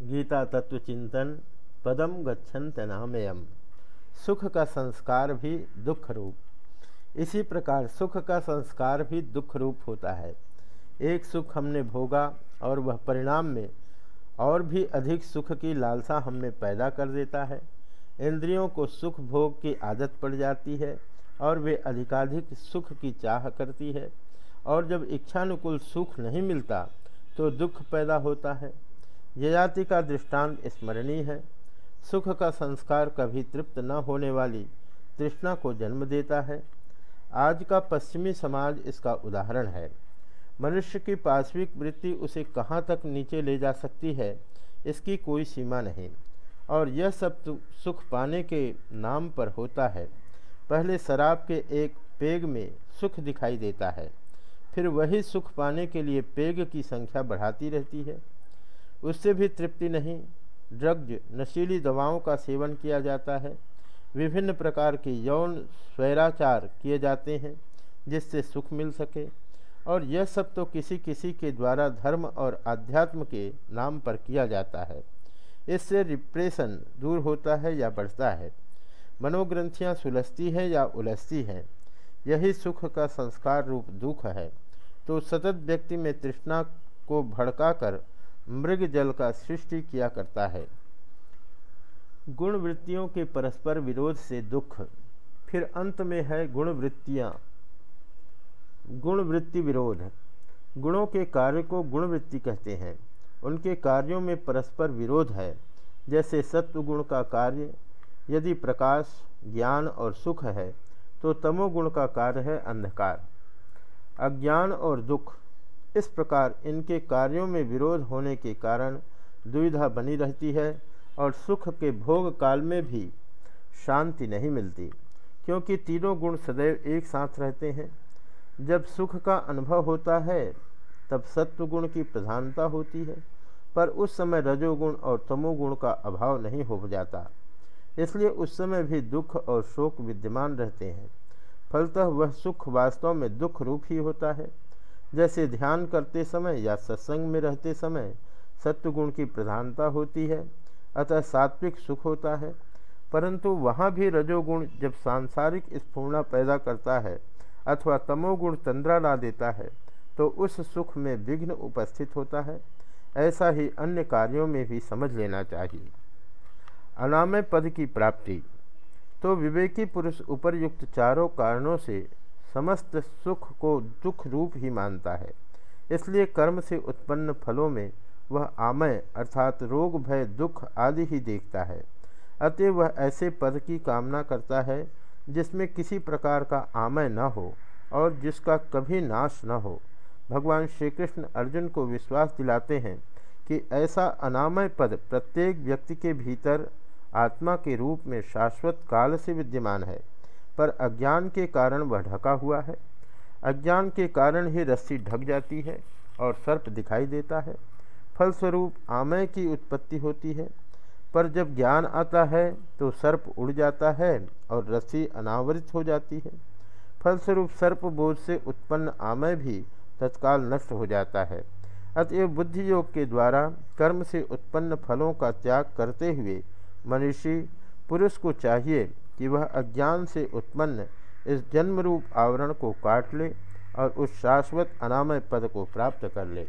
गीता तत्व चिंतन पदम गच्छन तनामयम सुख का संस्कार भी दुख रूप इसी प्रकार सुख का संस्कार भी दुख रूप होता है। एक सुख हमने भोगा और वह परिणाम में और भी अधिक सुख की लालसा हमें पैदा कर देता है। इंद्रियों को सुख भोग की आदत पड़ जाती है और वे अधिकाधिक सुख की चाह करती है। और जब इच्छानुकूल सुख नहीं मिलता तो दुख पैदा होता है। यजाति का दृष्टांत स्मरणीय है। सुख का संस्कार कभी तृप्त न होने वाली तृष्णा को जन्म देता है। आज का पश्चिमी समाज इसका उदाहरण है। मनुष्य की पाश्विक वृत्ति उसे कहाँ तक नीचे ले जा सकती है, इसकी कोई सीमा नहीं। और यह सब सुख पाने के नाम पर होता है। पहले शराब के एक पेग में सुख दिखाई देता है, फिर वही सुख पाने के लिए पेग की संख्या बढ़ाती रहती है। उससे भी तृप्ति नहीं। ड्रग्ज नशीली दवाओं का सेवन किया जाता है। विभिन्न प्रकार के यौन स्वैराचार किए जाते हैं, जिससे सुख मिल सके। और यह सब तो किसी किसी के द्वारा धर्म और आध्यात्म के नाम पर किया जाता है। इससे रिप्रेशन दूर होता है या बढ़ता है। मनोग्रंथियाँ सुलझती हैं या उलझती हैं। यही सुख का संस्कार रूप दुख है। तो सतत व्यक्ति में तृष्णा को भड़काकर मृग जल का सृष्टि किया करता है। गुण वृत्तियों के परस्पर विरोध से दुख, फिर अंत में है गुण वृत्तियाँ गुण वृत्ति विरोध। गुणों के कार्य को गुण वृत्ति कहते हैं। उनके कार्यों में परस्पर विरोध है। जैसे सत्व गुण का कार्य, यदि प्रकाश, ज्ञान और सुख है तो तमोगुण का कार्य है अंधकार। अज्ञान और दुख इस प्रकार इनके कार्यों में विरोध होने के कारण दुविधा बनी रहती है और सुख के भोग काल में भी शांति नहीं मिलती, क्योंकि तीनों गुण सदैव एक साथ रहते हैं। जब सुख का अनुभव होता है, तब सत्व गुण की प्रधानता होती है, पर उस समय रजोगुण और तमोगुण का अभाव नहीं हो जाता। इसलिए उस समय भी दुख और शोक विद्यमान रहते हैं। फलतः वह सुख वास्तव में दुख रूप ही होता है। जैसे ध्यान करते समय या सत्संग में रहते समय सत्वगुण की प्रधानता होती है, अतः सात्विक सुख होता है। परंतु वहाँ भी रजोगुण जब सांसारिक स्फूर्णा पैदा करता है अथवा तमोगुण तंद्रा ला देता है तो उस सुख में विघ्न उपस्थित होता है। ऐसा ही अन्य कार्यों में भी समझ लेना चाहिए। अनामय पद की प्राप्ति। तो विवेकी पुरुष उपरयुक्त चारों कारणों से समस्त सुख को दुख रूप ही मानता है। इसलिए कर्म से उत्पन्न फलों में वह आमय अर्थात रोग, भय, दुख आदि ही देखता है। अतः वह ऐसे पद की कामना करता है जिसमें किसी प्रकार का आमय न हो और जिसका कभी नाश न हो। भगवान श्री कृष्ण अर्जुन को विश्वास दिलाते हैं कि ऐसा अनामय पद प्रत्येक व्यक्ति के भीतर आत्मा के रूप में शाश्वत काल से विद्यमान है। पर अज्ञान के कारण वह ढका हुआ है। अज्ञान के कारण ही रस्सी ढक जाती है और सर्प दिखाई देता है। फलस्वरूप आमय की उत्पत्ति होती है। पर जब ज्ञान आता है तो सर्प उड़ जाता है और रस्सी अनावृत हो जाती है। फलस्वरूप सर्प बोझ से उत्पन्न आमय भी तत्काल नष्ट हो जाता है। अतएव बुद्धि योग के द्वारा कर्म से उत्पन्न फलों का त्याग करते हुए मनुष्य, पुरुष को चाहिए कि वह अज्ञान से उत्पन्न इस जन्मरूप आवरण को काट ले और उस शाश्वत अनामय पद को प्राप्त कर ले।